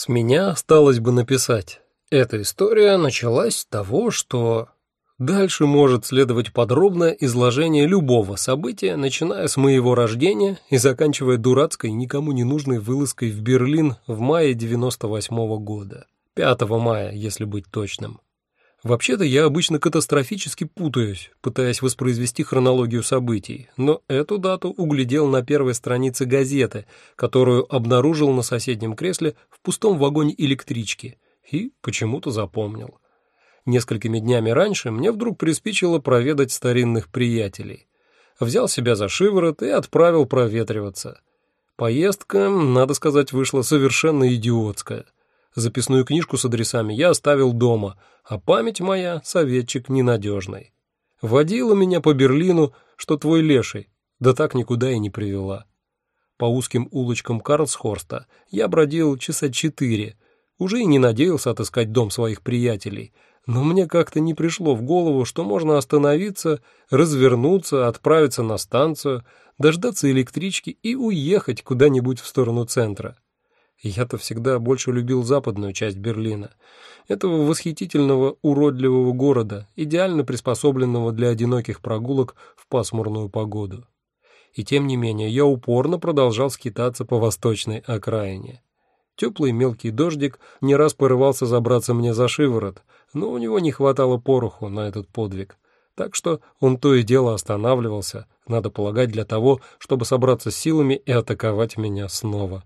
С меня осталось бы написать. Эта история началась с того, что... Дальше может следовать подробное изложение любого события, начиная с моего рождения и заканчивая дурацкой, никому не нужной вылазкой в Берлин в мае 98 -го года. 5 мая, если быть точным. Вообще-то я обычно катастрофически путаюсь, пытаясь воспроизвести хронологию событий, но эту дату углядел на первой странице газеты, которую обнаружил на соседнем кресле в пустом вагоне электрички, и почему-то запомнил. Несколькими днями раньше мне вдруг приспичило проведать старинных приятелей. Взял себя за шиворот и отправил проветриваться. Поездка, надо сказать, вышла совершенно идиотская — Записную книжку с адресами я оставил дома, а память моя — советчик ненадежный. Водила меня по Берлину, что твой леший, да так никуда и не привела. По узким улочкам Карлсхорста я бродил часа четыре, уже и не надеялся отыскать дом своих приятелей, но мне как-то не пришло в голову, что можно остановиться, развернуться, отправиться на станцию, дождаться электрички и уехать куда-нибудь в сторону центра. Я-то всегда больше любил западную часть Берлина, этого восхитительного уродливого города, идеально приспособленного для одиноких прогулок в пасмурную погоду. И тем не менее я упорно продолжал скитаться по восточной окраине. Теплый мелкий дождик не раз порывался забраться мне за шиворот, но у него не хватало пороху на этот подвиг. Так что он то и дело останавливался, надо полагать, для того, чтобы собраться с силами и атаковать меня снова.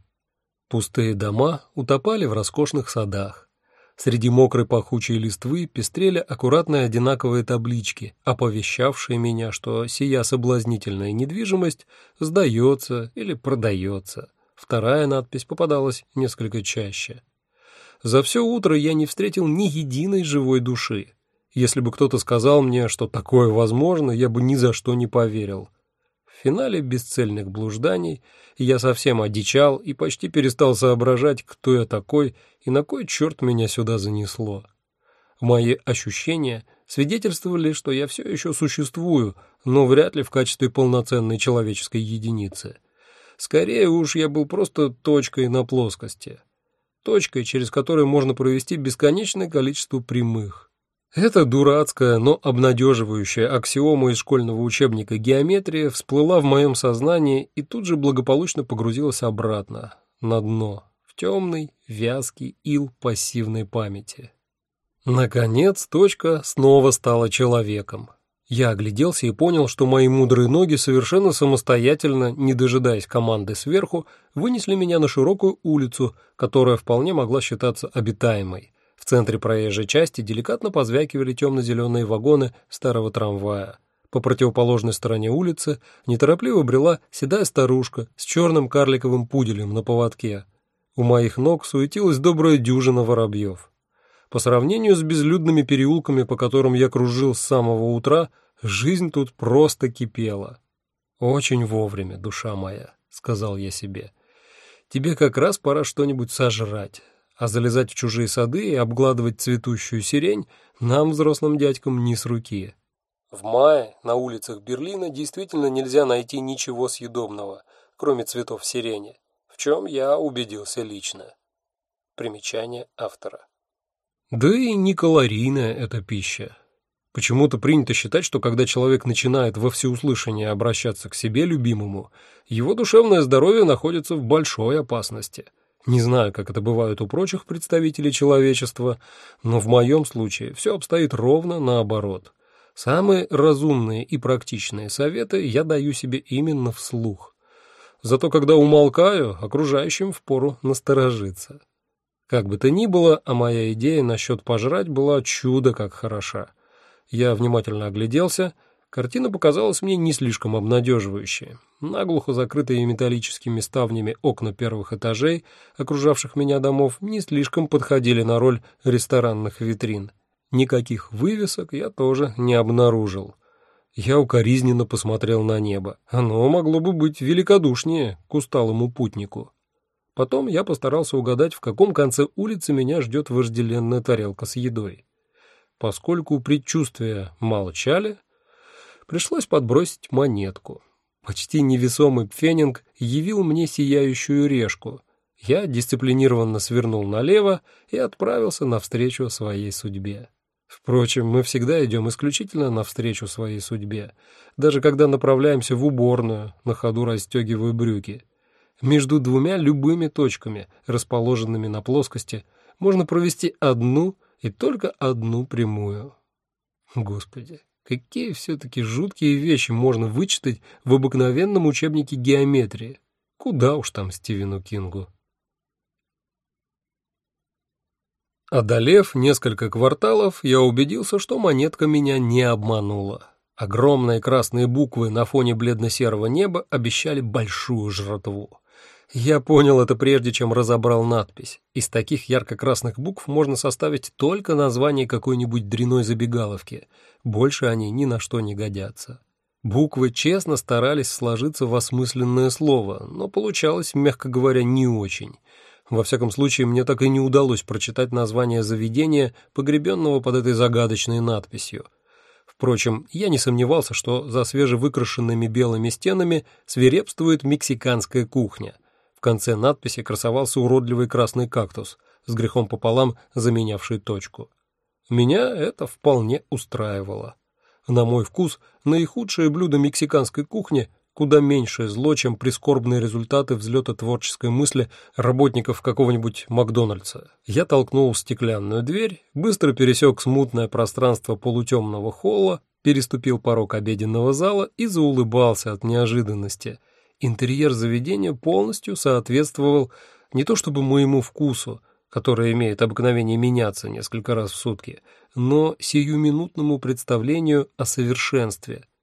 Пустые дома утопали в роскошных садах. Среди мокрой пахучей листвы пестрели аккуратные одинаковые таблички, оповещавшие меня, что сия соблазнительная недвижимость сдается или продается. Вторая надпись попадалась несколько чаще. За все утро я не встретил ни единой живой души. Если бы кто-то сказал мне, что такое возможно, я бы ни за что не поверил. Финале бесцельных блужданий я совсем одичал и почти перестал соображать, кто я такой и на кой черт меня сюда занесло. Мои ощущения свидетельствовали, что я все еще существую, но вряд ли в качестве полноценной человеческой единицы. Скорее уж я был просто точкой на плоскости. Точкой, через которую можно провести бесконечное количество прямых. Эта дурацкая, но обнадеживающая аксиома из школьного учебника геометрия всплыла в моем сознании и тут же благополучно погрузилась обратно, на дно, в темный, вязкий ил пассивной памяти. Наконец, точка снова стала человеком. Я огляделся и понял, что мои мудрые ноги совершенно самостоятельно, не дожидаясь команды сверху, вынесли меня на широкую улицу, которая вполне могла считаться обитаемой. В центре проезжей части деликатно позвякивали темно-зеленые вагоны старого трамвая. По противоположной стороне улицы неторопливо брела седая старушка с черным карликовым пуделем на поводке. У моих ног суетилась добрая дюжина воробьев. По сравнению с безлюдными переулками, по которым я кружил с самого утра, жизнь тут просто кипела. «Очень вовремя, душа моя», — сказал я себе. «Тебе как раз пора что-нибудь сожрать, а залезать в чужие сады и обгладывать цветущую сирень нам, взрослым дядькам, не с руки. В мае на улицах Берлина действительно нельзя найти ничего съедобного, кроме цветов сирени, в чем я убедился лично. Примечание автора. Да и не калорийная эта пища. Почему-то принято считать, что когда человек начинает во всеуслышание обращаться к себе любимому, его душевное здоровье находится в большой опасности – не знаю, как это бывает у прочих представителей человечества, но в моем случае все обстоит ровно наоборот. Самые разумные и практичные советы я даю себе именно вслух. Зато когда умолкаю, окружающим впору насторожиться. Как бы то ни было, а моя идея насчет пожрать была чудо как хороша. Я внимательно огляделся — Картина показалась мне не слишком обнадеживающей. Наглухо закрытые металлическими ставнями окна первых этажей, окружавших меня домов, не слишком подходили на роль ресторанных витрин. Никаких вывесок я тоже не обнаружил. Я укоризненно посмотрел на небо. Оно могло бы быть великодушнее к усталому путнику. Потом я постарался угадать, в каком конце улицы меня ждет вожделенная тарелка с едой. Поскольку предчувствия молчали, пришлось подбросить монетку. Почти невесомый пфенинг явил мне сияющую решку. Я дисциплинированно свернул налево и отправился навстречу своей судьбе. Впрочем, мы всегда идем исключительно навстречу своей судьбе, даже когда направляемся в уборную, на ходу расстегивая брюки. Между двумя любыми точками, расположенными на плоскости, можно провести одну и только одну прямую. Господи, какие все-таки жуткие вещи можно вычитать в обыкновенном учебнике геометрии. Куда уж там Стивену Кингу. Одолев несколько кварталов, я убедился, что монетка меня не обманула. Огромные красные буквы на фоне бледно-серого неба обещали большую жратву. Я понял это прежде, чем разобрал надпись. Из таких ярко-красных букв можно составить только название какой-нибудь дряной забегаловки. Больше они ни на что не годятся. Буквы честно старались сложиться в осмысленное слово, но получалось, мягко говоря, не очень. Во всяком случае, мне так и не удалось прочитать название заведения, погребенного под этой загадочной надписью. Впрочем, я не сомневался, что за свежевыкрашенными белыми стенами свирепствует мексиканская кухня. Конце надписи красовался уродливый красный кактус, с грехом пополам заменявший точку. Меня это вполне устраивало. На мой вкус, наихудшее блюдо мексиканской кухни куда меньшее зло, чем прискорбные результаты взлета творческой мысли работников какого-нибудь Макдональдса. Я толкнул стеклянную дверь, быстро пересек смутное пространство полутемного холла, переступил порог обеденного зала и заулыбался от неожиданности. Интерьер заведения полностью соответствовал не то чтобы моему вкусу, который имеет обыкновение меняться несколько раз в сутки, но сиюминутному представлению о совершенстве –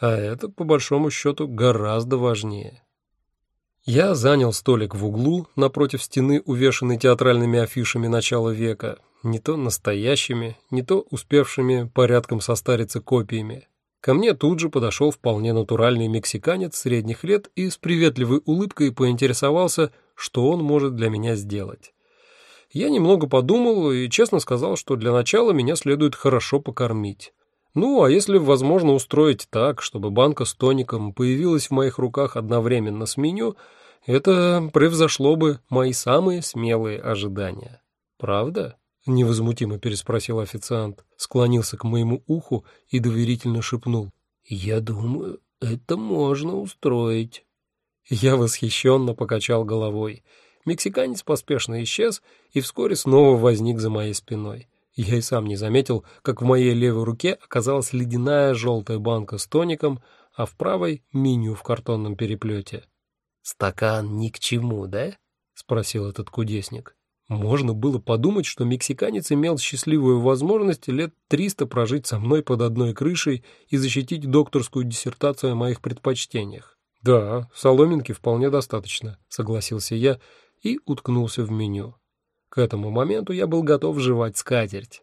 а это, по большому счету, гораздо важнее. Я занял столик в углу, напротив стены, увешанной театральными афишами начала века, не то настоящими, не то успевшими порядком состариться копиями. Ко мне тут же подошел вполне натуральный мексиканец средних лет и с приветливой улыбкой поинтересовался, что он может для меня сделать. Я немного подумал и честно сказал, что для начала меня следует хорошо покормить. Ну, а если возможно устроить так, чтобы банка с тоником появилась в моих руках одновременно с меню, это превзошло бы мои самые смелые ожидания. Правда? Невозмутимо переспросил официант, склонился к моему уху и доверительно шепнул. «Я думаю, это можно устроить». Я восхищенно покачал головой. Мексиканец поспешно исчез и вскоре снова возник за моей спиной. Я и сам не заметил, как в моей левой руке оказалась ледяная желтая банка с тоником, а в правой — меню в картонном переплете. «Стакан ни к чему, да?» — спросил этот кудесник. Можно было подумать, что мексиканец имел счастливую возможность лет триста прожить со мной под одной крышей и защитить докторскую диссертацию о моих предпочтениях. «Да, соломинки вполне достаточно», — согласился я и уткнулся в меню. К этому моменту я был готов жевать скатерть.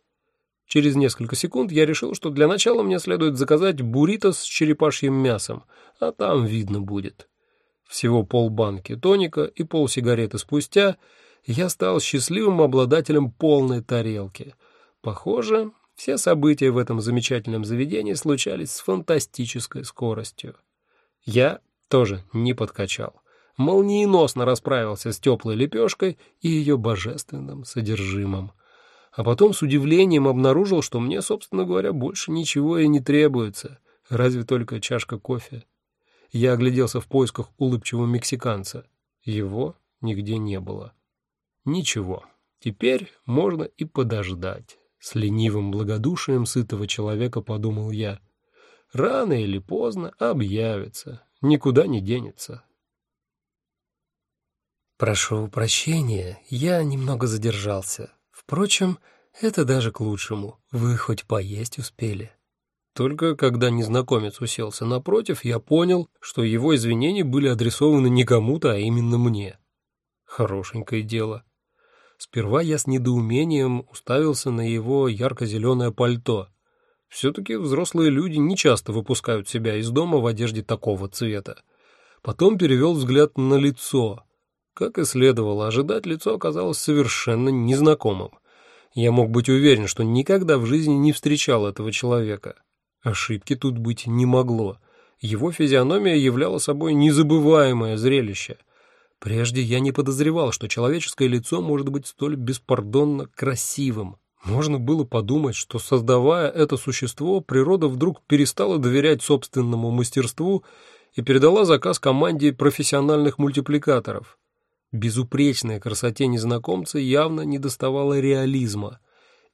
Через несколько секунд я решил, что для начала мне следует заказать буррито с черепашьим мясом, а там видно будет. Всего полбанки тоника и полсигареты спустя я стал счастливым обладателем полной тарелки. Похоже, все события в этом замечательном заведении случались с фантастической скоростью. Я тоже не подкачал молниеносно расправился с теплой лепешкой и ее божественным содержимым. А потом с удивлением обнаружил, что мне, собственно говоря, больше ничего и не требуется, разве только чашка кофе. Я огляделся в поисках улыбчивого мексиканца. Его нигде не было. Ничего, теперь можно и подождать. С ленивым благодушием сытого человека подумал я. Рано или поздно объявится, никуда не денется. Прошу прощения, я немного задержался. Впрочем, это даже к лучшему. Вы хоть поесть успели. Только когда незнакомец уселся напротив, я понял, что его извинения были адресованы не кому-то, а именно мне. Хорошенькое дело. Сперва я с недоумением уставился на его ярко-зеленое пальто. Все-таки взрослые люди не часто выпускают себя из дома в одежде такого цвета. Потом перевел взгляд на лицо — как и следовало ожидать, лицо оказалось совершенно незнакомым. Я мог быть уверен, что никогда в жизни не встречал этого человека. Ошибки тут быть не могло. Его физиономия являла собой незабываемое зрелище. Прежде я не подозревал, что человеческое лицо может быть столь беспардонно красивым. Можно было подумать, что, создавая это существо, природа вдруг перестала доверять собственному мастерству и передала заказ команде профессиональных мультипликаторов. Безупречной красоте незнакомца явно недоставало реализма.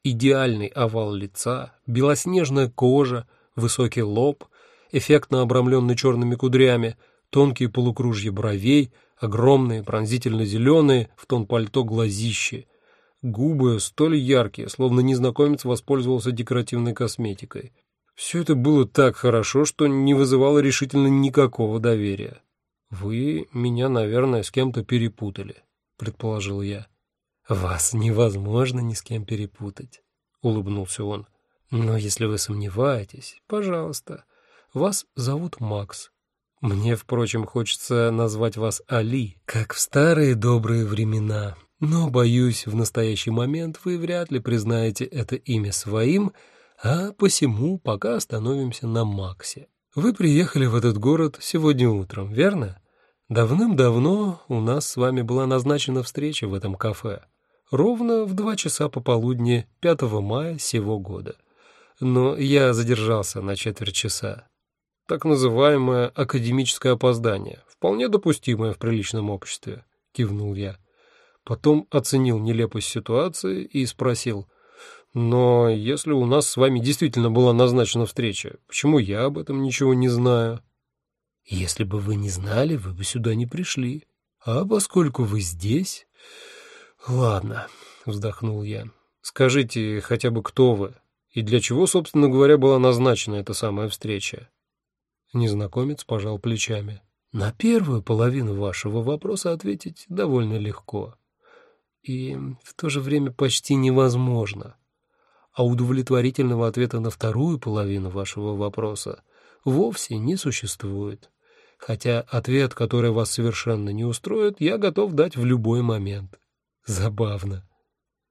Идеальный овал лица, белоснежная кожа, высокий лоб, эффектно обрамленный черными кудрями, тонкие полукружья бровей, огромные пронзительно-зеленые в тон пальто глазищи — губы столь яркие, словно незнакомец воспользовался декоративной косметикой. Все это было так хорошо, что не вызывало решительно никакого доверия. «Вы меня, наверное, с кем-то перепутали», — предположил я. «Вас невозможно ни с кем перепутать», — улыбнулся он. «Но если вы сомневаетесь, пожалуйста, вас зовут Макс. Мне, впрочем, хочется назвать вас Али, как в старые добрые времена». Но, боюсь, в настоящий момент вы вряд ли признаете это имя своим, а посему пока остановимся на Максе. Вы приехали в этот город сегодня утром, верно? Давным-давно у нас с вами была назначена встреча в этом кафе. Ровно в два часа пополудни 5 мая сего года. Но я задержался на четверть часа. Так называемое академическое опоздание, вполне допустимое в приличном обществе, кивнул я. Потом оценил нелепость ситуации и спросил, «Но если у нас с вами действительно была назначена встреча, почему я об этом ничего не знаю?» «Если бы вы не знали, вы бы сюда не пришли. А поскольку вы здесь...» «Ладно», — вздохнул я. «Скажите хотя бы, кто вы и для чего, собственно говоря, была назначена эта самая встреча?» Незнакомец пожал плечами. «На первую половину вашего вопроса ответить довольно легко и в то же время почти невозможно. А удовлетворительного ответа на вторую половину вашего вопроса вовсе не существует. Хотя ответ, который вас совершенно не устроит, я готов дать в любой момент. Забавно.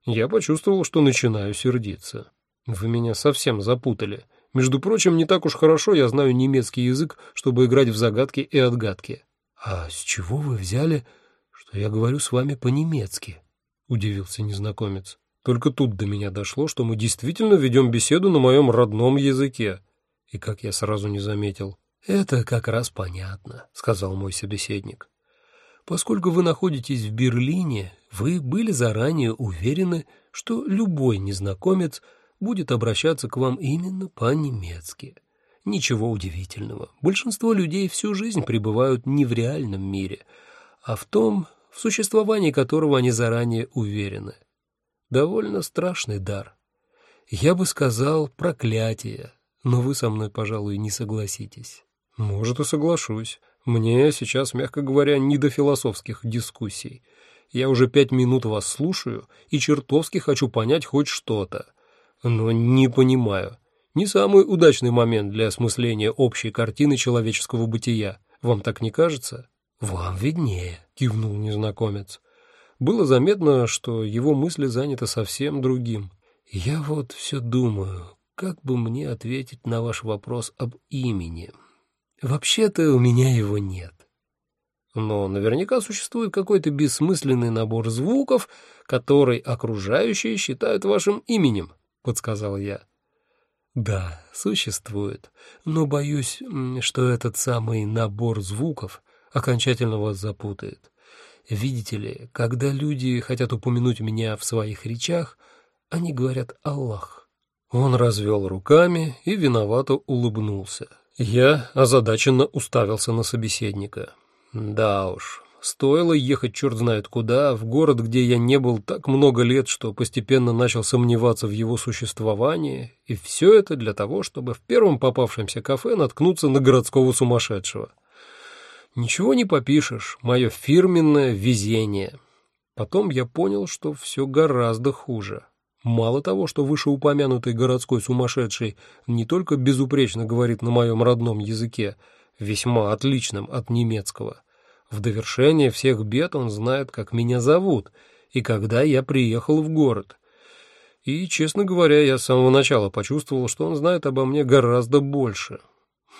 Я почувствовал, что начинаю сердиться. Вы меня совсем запутали. Между прочим, не так уж хорошо я знаю немецкий язык, чтобы играть в загадки и отгадки. А с чего вы взяли, что я говорю с вами по-немецки? — удивился незнакомец. «Только тут до меня дошло, что мы действительно ведем беседу на моем родном языке. И как я сразу не заметил. «Это как раз понятно», — сказал мой собеседник. «Поскольку вы находитесь в Берлине, вы были заранее уверены, что любой незнакомец будет обращаться к вам именно по-немецки. Ничего удивительного. Большинство людей всю жизнь пребывают не в реальном мире, а в том, в существовании которого они заранее уверены. Довольно страшный дар. Я бы сказал проклятие, но вы со мной, пожалуй, не согласитесь. Может, и соглашусь. Мне сейчас, мягко говоря, не до философских дискуссий. Я уже пять минут вас слушаю и чертовски хочу понять хоть что-то. Но не понимаю. Не самый удачный момент для осмысления общей картины человеческого бытия. Вам так не кажется? «Вам виднее», — кивнул незнакомец. Было заметно, что его мысли заняты совсем другим. «Я вот все думаю, как бы мне ответить на ваш вопрос об имени. Вообще-то у меня его нет. Но наверняка существует какой-то бессмысленный набор звуков, который окружающие считают вашим именем», — подсказал я. «Да, существует, но боюсь, что этот самый набор звуков окончательно вас запутает. Видите ли, когда люди хотят упомянуть меня в своих речах, они говорят «Аллах». Он развел руками и виновато улыбнулся. Я озадаченно уставился на собеседника. Да уж, стоило ехать черт знает куда, в город, где я не был так много лет, что постепенно начал сомневаться в его существовании, и все это для того, чтобы в первом попавшемся кафе наткнуться на городского сумасшедшего. Ничего не попишешь, мое фирменное везение. Потом я понял, что все гораздо хуже. Мало того, что вышеупомянутый городской сумасшедший не только безупречно говорит на моем родном языке, весьма отличном от немецкого, в довершение всех бед он знает, как меня зовут и когда я приехал в город. И, честно говоря, я с самого начала почувствовал, что он знает обо мне гораздо больше.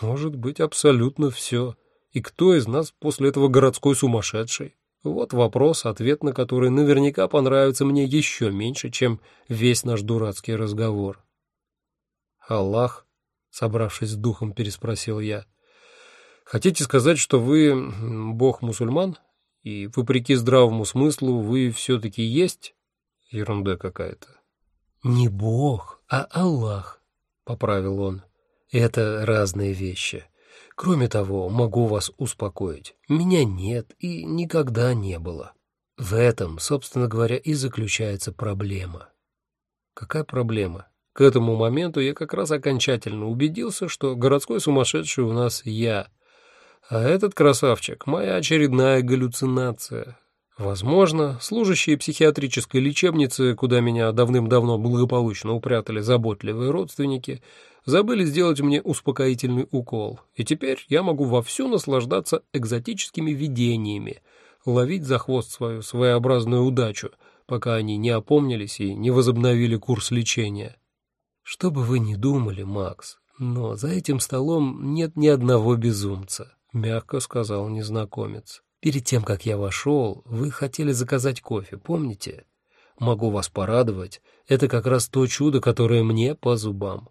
Может быть, абсолютно все. И кто из нас после этого городской сумасшедший? Вот вопрос, ответ на который наверняка понравится мне еще меньше, чем весь наш дурацкий разговор. «Аллах?» — собравшись с духом, переспросил я. «Хотите сказать, что вы бог-мусульман, и, вопреки здравому смыслу, вы все-таки есть?» Ерунда какая-то. «Не бог, а Аллах», — поправил он. «Это разные вещи». Кроме того, могу вас успокоить, меня нет и никогда не было. В этом, собственно говоря, и заключается проблема. Какая проблема? К этому моменту я как раз окончательно убедился, что городской сумасшедший у нас я, а этот красавчик — моя очередная галлюцинация. Возможно, служащие психиатрической лечебницы, куда меня давным-давно благополучно упрятали заботливые родственники, забыли сделать мне успокоительный укол, и теперь я могу вовсю наслаждаться экзотическими видениями, ловить за хвост свою своеобразную удачу, пока они не опомнились и не возобновили курс лечения. Что бы вы ни думали, Макс, но за этим столом нет ни одного безумца, мягко сказал незнакомец. Перед тем, как я вошел, вы хотели заказать кофе, помните? Могу вас порадовать, это как раз то чудо, которое мне по зубам.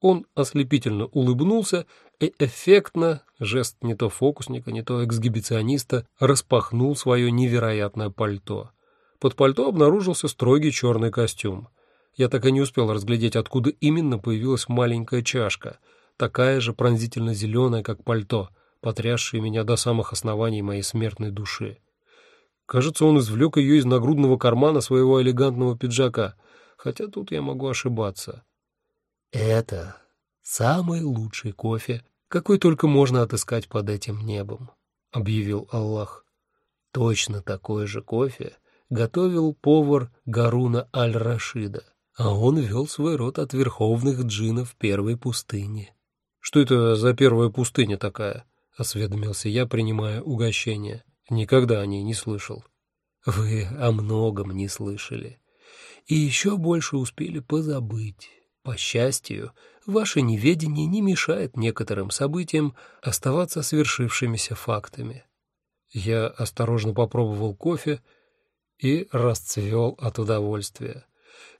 Он ослепительно улыбнулся и эффектно, жест не то фокусника, не то эксгибициониста, распахнул свое невероятное пальто. Под пальто обнаружился строгий черный костюм. Я так и не успел разглядеть, откуда именно появилась маленькая чашка, такая же пронзительно зеленая, как пальто, потрясшая меня до самых оснований моей смертной души. Кажется, он извлек ее из нагрудного кармана своего элегантного пиджака, хотя тут я могу ошибаться. Это самый лучший кофе, какой только можно отыскать под этим небом, объявил Аллах. Точно такой же кофе готовил повар Гаруна аль-Рашида, а он вел свой род от верховных джинов первой пустыни. Что это за первая пустыня такая? Осведомился я, принимая угощение. Никогда о ней не слышал. Вы о многом не слышали. И еще больше успели позабыть. По счастью, ваше неведение не мешает некоторым событиям оставаться свершившимися фактами. Я осторожно попробовал кофе и расцвел от удовольствия.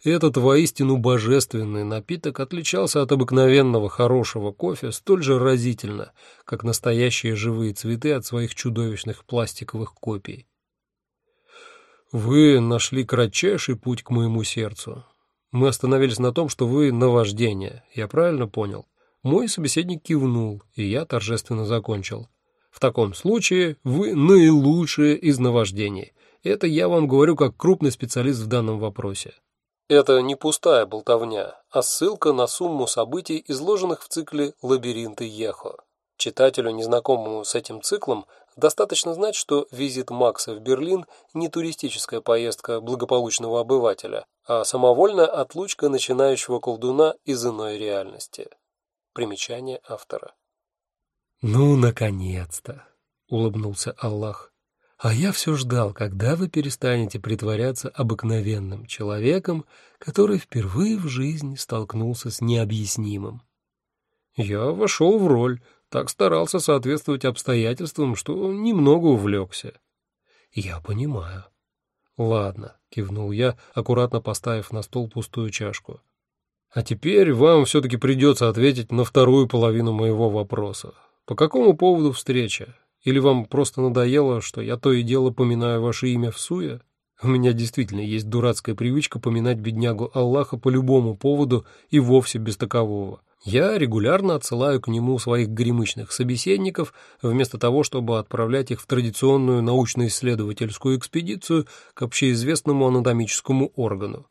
Этот воистину божественный напиток отличался от обыкновенного хорошего кофе столь же разительно, как настоящие живые цветы от своих чудовищных пластиковых копий. Вы нашли кратчайший путь к моему сердцу, мы остановились на том, что вы наваждение. Я правильно понял? Мой собеседник кивнул, и я торжественно закончил. В таком случае вы наилучшие из наваждений. Это я вам говорю как крупный специалист в данном вопросе. Это не пустая болтовня, а ссылка на сумму событий, изложенных в цикле «Лабиринты Ехо». Читателю, незнакомому с этим циклом, достаточно знать, что визит Макса в Берлин не туристическая поездка благополучного обывателя, а самовольная отлучка начинающего колдуна из иной реальности. Примечание автора. «Ну, наконец-то!» — улыбнулся Аллах. «А я все ждал, когда вы перестанете притворяться обыкновенным человеком, который впервые в жизни столкнулся с необъяснимым». Я вошел в роль, так старался соответствовать обстоятельствам, что немного увлекся. Я понимаю. Ладно, кивнул я, аккуратно поставив на стол пустую чашку. А теперь вам все-таки придется ответить на вторую половину моего вопроса. По какому поводу встреча? Или вам просто надоело, что я то и дело поминаю ваше имя в суе? У меня действительно есть дурацкая привычка поминать беднягу Аллаха по любому поводу и вовсе без такового. Я регулярно отсылаю к нему своих гремычных собеседников, вместо того, чтобы отправлять их в традиционную научно-исследовательскую экспедицию к общеизвестному анатомическому органу.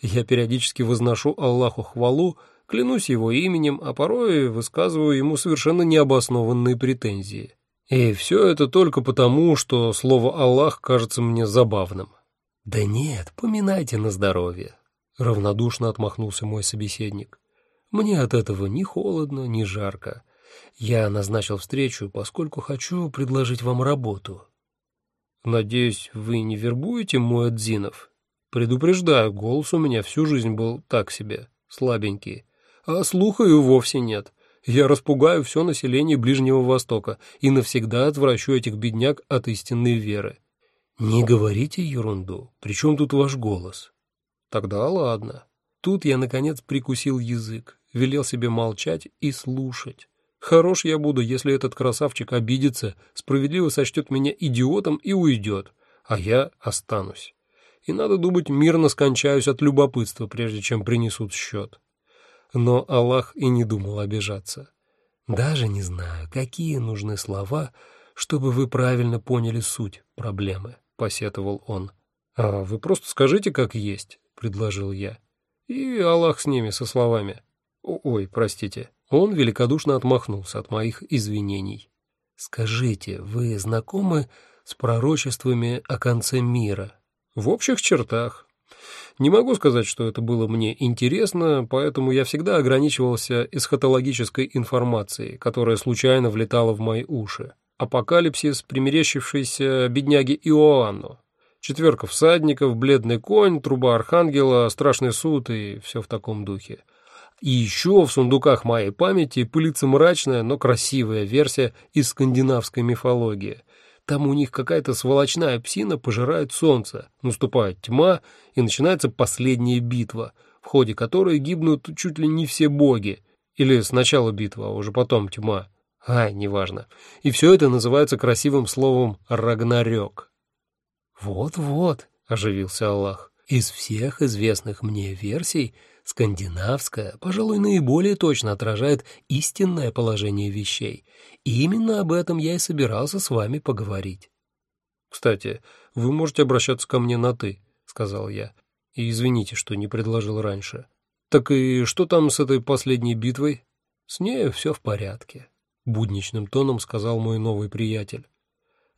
Я периодически возношу Аллаху хвалу, клянусь его именем, а порой высказываю ему совершенно необоснованные претензии. И все это только потому, что слово «Аллах» кажется мне забавным. «Да нет, поминайте на здоровье», — равнодушно отмахнулся мой собеседник. Мне от этого ни холодно, ни жарко. Я назначил встречу, поскольку хочу предложить вам работу. Надеюсь, вы не вербуете мой Адзинов? Предупреждаю, голос у меня всю жизнь был так себе, слабенький. А слуха и вовсе нет. Я распугаю все население Ближнего Востока и навсегда отвращу этих бедняк от истинной веры. «Не говорите ерунду. Причем тут ваш голос?» «Тогда ладно». Тут я, наконец, прикусил язык, велел себе молчать и слушать. Хорош я буду, если этот красавчик обидится, справедливо сочтет меня идиотом и уйдет, а я останусь. И, надо думать, мирно скончаюсь от любопытства, прежде чем принесут счет. Но Аллах и не думал обижаться. Даже не знаю, какие нужны слова, чтобы вы правильно поняли суть проблемы, — посетовал он. «А вы просто скажите, как есть», — предложил я. И Аллах с ними, со словами. Ой, простите. Он великодушно отмахнулся от моих извинений. «Скажите, вы знакомы с пророчествами о конце мира?» «В общих чертах. Не могу сказать, что это было мне интересно, поэтому я всегда ограничивался эсхатологической информацией, которая случайно влетала в мои уши. Апокалипсис, примерещившийся бедняге Иоанну, четверка всадников, бледный конь, труба архангела, страшный суд и все в таком духе. И еще в сундуках моей памяти пылится мрачная, но красивая версия из скандинавской мифологии. Там у них какая-то сволочная псина пожирает солнце, наступает тьма, и начинается последняя битва, в ходе которой гибнут чуть ли не все боги. Или сначала битва, а уже потом тьма. Ай, неважно. И все это называется красивым словом «рагнарёк». «Вот-вот», — оживился Аллах, — «из всех известных мне версий скандинавская, пожалуй, наиболее точно отражает истинное положение вещей. И именно об этом я и собирался с вами поговорить». «Кстати, вы можете обращаться ко мне на «ты», — сказал я. «И извините, что не предложил раньше. Так и что там с этой последней битвой?» «С нею все в порядке», — будничным тоном сказал мой новый приятель.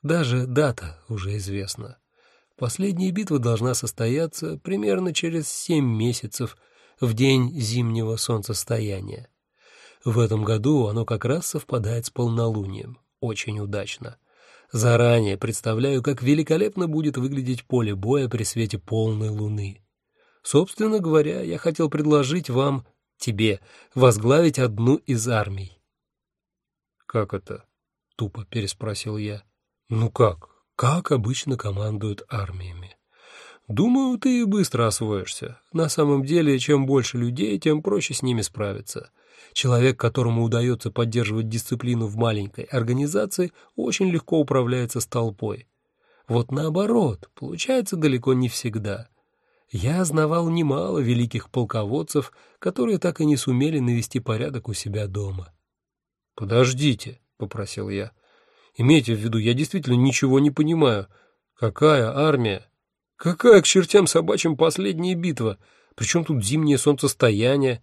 «Даже дата уже известна». Последняя битва должна состояться примерно через семь месяцев в день зимнего солнцестояния. В этом году оно как раз совпадает с полнолунием. Очень удачно. Заранее представляю, как великолепно будет выглядеть поле боя при свете полной луны. Собственно говоря, я хотел предложить вам, тебе, возглавить одну из армий. «Как это?» — тупо переспросил я. «Ну как? Как обычно командуют армиями. Думаю, ты быстро освоишься. На самом деле, чем больше людей, тем проще с ними справиться. Человек, которому удается поддерживать дисциплину в маленькой организации, очень легко управляется с толпой. Вот наоборот, получается далеко не всегда. Я знавал немало великих полководцев, которые так и не сумели навести порядок у себя дома. «Подождите», — попросил я, — Имейте в виду, я действительно ничего не понимаю. Какая армия? Какая к чертям собачьим последняя битва? Причем тут зимнее солнцестояние?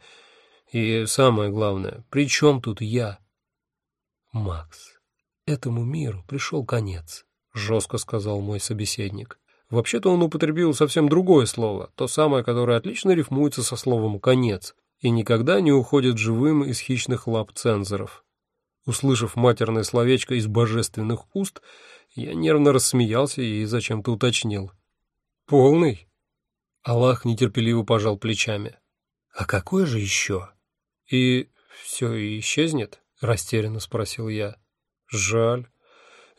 И самое главное, при чем тут я? Макс, этому миру пришел конец, жестко сказал мой собеседник. Вообще-то он употребил совсем другое слово, то самое, которое отлично рифмуется со словом «конец» и никогда не уходит живым из хищных лап цензоров. Услышав матерное словечко из божественных уст, я нервно рассмеялся и зачем-то уточнил. «Полный?» Аллах нетерпеливо пожал плечами. «А какой же еще?» «И все исчезнет?» — растерянно спросил я. «Жаль.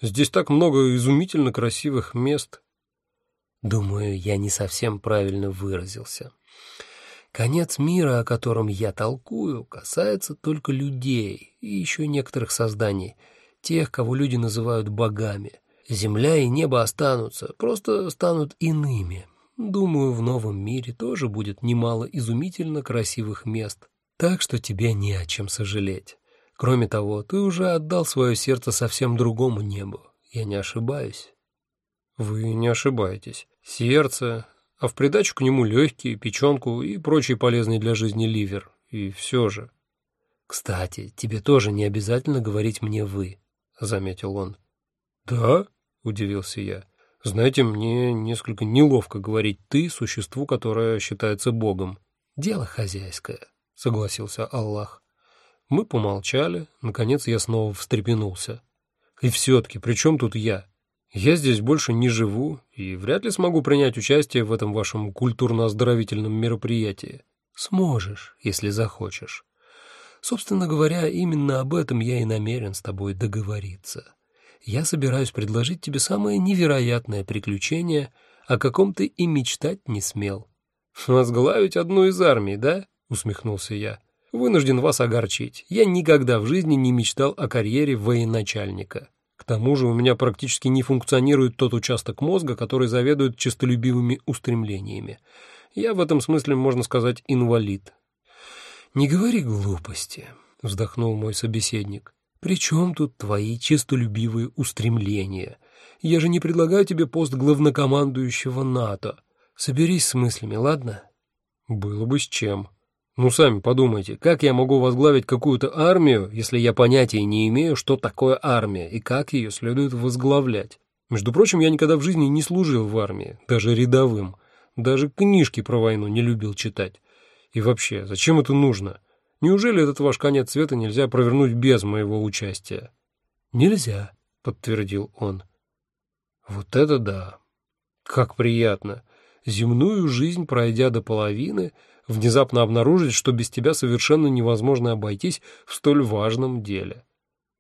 Здесь так много изумительно красивых мест». «Думаю, я не совсем правильно выразился. Конец мира, о котором я толкую, касается только людей и еще некоторых созданий, тех, кого люди называют богами. Земля и небо останутся, просто станут иными. Думаю, в новом мире тоже будет немало изумительно красивых мест, так что тебе не о чем сожалеть. Кроме того, ты уже отдал свое сердце совсем другому небу. Я не ошибаюсь. Вы не ошибаетесь. Сердце, а в придачу к нему легкие, печенку и прочий полезный для жизни ливер. И все же. «Кстати, тебе тоже не обязательно говорить мне «вы», — заметил он. «Да?» — удивился я. «Знаете, мне несколько неловко говорить «ты» существу, которое считается Богом». «Дело хозяйское», — согласился Аллах. Мы помолчали, наконец я снова встрепенулся. «И все-таки, при чем тут я? Я здесь больше не живу и вряд ли смогу принять участие в этом вашем культурно-оздоровительном мероприятии. Сможешь, если захочешь. Собственно говоря, именно об этом я и намерен с тобой договориться. я собираюсь предложить тебе самое невероятное приключение, о каком ты и мечтать не смел». «Возглавить одну из армий, да?» — усмехнулся я. «Вынужден вас огорчить. Я никогда в жизни не мечтал о карьере военачальника. К тому же у меня практически не функционирует тот участок мозга, который заведует честолюбивыми устремлениями. Я в этом смысле, можно сказать, инвалид». «Не говори глупости», — вздохнул мой собеседник. «При чем тут твои честолюбивые устремления? Я же не предлагаю тебе пост главнокомандующего НАТО. Соберись с мыслями, ладно?» «Было бы с чем. Ну, сами подумайте, как я могу возглавить какую-то армию, если я понятия не имею, что такое армия и как ее следует возглавлять? Между прочим, я никогда в жизни не служил в армии, даже рядовым. Даже книжки про войну не любил читать. И вообще, зачем это нужно?» Неужели этот ваш конец света нельзя провернуть без моего участия? Нельзя, подтвердил он. Вот это да. Как приятно. Земную жизнь пройдя до половины, внезапно обнаружить, что без тебя совершенно невозможно обойтись в столь важном деле.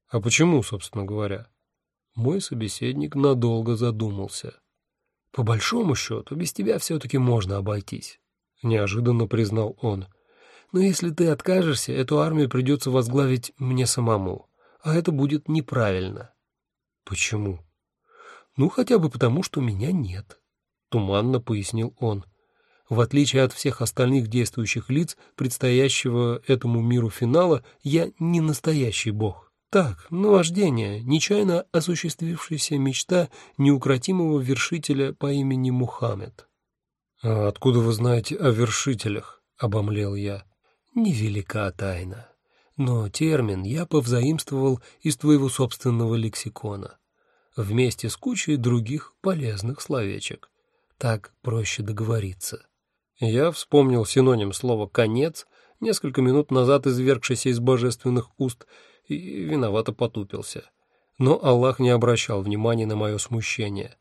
А почему, собственно говоря? Мой собеседник надолго задумался. По большому счету, без тебя все-таки можно обойтись, неожиданно признал он. — но если ты откажешься, эту армию придется возглавить мне самому, а это будет неправильно. Почему? Ну, хотя бы потому, что меня нет, туманно пояснил он. В отличие от всех остальных действующих лиц предстоящего этому миру финала, я не настоящий бог. Так, наваждение, нечаянно осуществившаяся мечта неукротимого вершителя по имени Мухаммед. «А откуда вы знаете о вершителях?» — обомлел я. Невелика тайна, но термин я повзаимствовал из твоего собственного лексикона, вместе с кучей других полезных словечек. Так проще договориться. Я вспомнил синоним слова «конец», несколько минут назад извергшийся из божественных уст, и виновато потупился. Но Аллах не обращал внимания на мое смущение.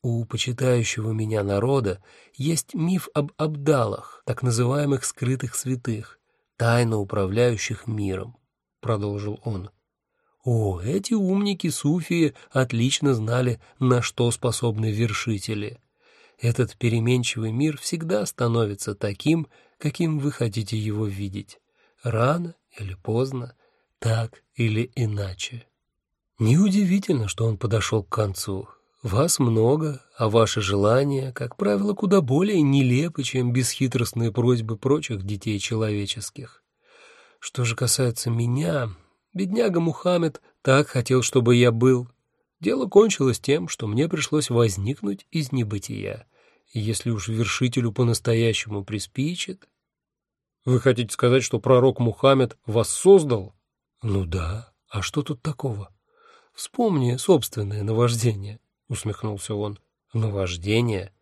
У почитающего меня народа есть миф об абдалах, так называемых скрытых святых, тайно управляющих миром, — продолжил он. О, эти умники-суфии отлично знали, на что способны вершители. Этот переменчивый мир всегда становится таким, каким вы хотите его видеть. Рано или поздно, так или иначе. Неудивительно, что он подошел к концу. Вас много, а ваши желания, как правило, куда более нелепы, чем бесхитростные просьбы прочих детей человеческих. Что же касается меня, бедняга Мухаммед так хотел, чтобы я был. Дело кончилось тем, что мне пришлось возникнуть из небытия. И если уж вершителю по-настоящему приспичит... Вы хотите сказать, что пророк Мухаммед вас создал? Ну да, а что тут такого? Вспомни собственное наваждение. — усмехнулся он. «Наваждение?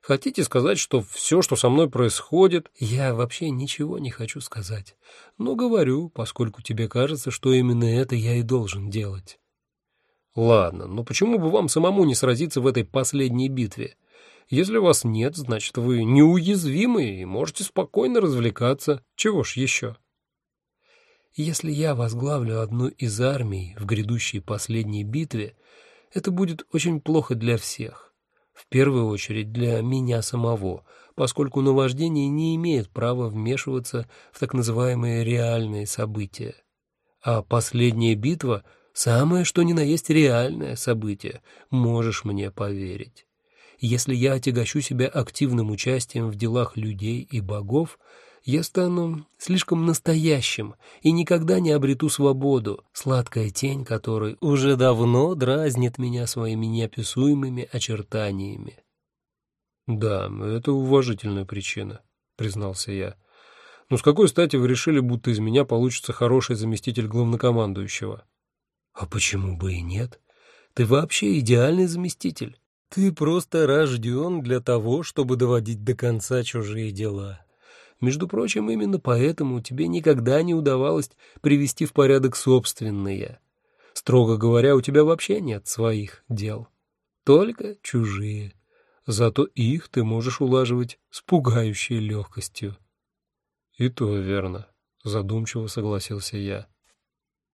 Хотите сказать, что все, что со мной происходит...» «Я вообще ничего не хочу сказать, но говорю, поскольку тебе кажется, что именно это я и должен делать». «Ладно, но почему бы вам самому не сразиться в этой последней битве? Если вас нет, значит, вы неуязвимы и можете спокойно развлекаться. Чего ж еще?» «Если я возглавлю одну из армий в грядущей последней битве, это будет очень плохо для всех. В первую очередь для меня самого, поскольку наваждение не имеет права вмешиваться в так называемые реальные события. А последняя битва — самое что ни на есть реальное событие, можешь мне поверить. Если я отягощу себя активным участием в делах людей и богов — я стану слишком настоящим и никогда не обрету свободу, сладкая тень которой уже давно дразнит меня своими неописуемыми очертаниями. «Да, это уважительная причина», — признался я. «Но с какой стати вы решили, будто из меня получится хороший заместитель главнокомандующего?» «А почему бы и нет? Ты вообще идеальный заместитель. Ты просто рожден для того, чтобы доводить до конца чужие дела». Между прочим, именно поэтому тебе никогда не удавалось привести в порядок собственные. Строго говоря, у тебя вообще нет своих дел. Только чужие. Зато их ты можешь улаживать с пугающей легкостью. — И то верно, — задумчиво согласился я.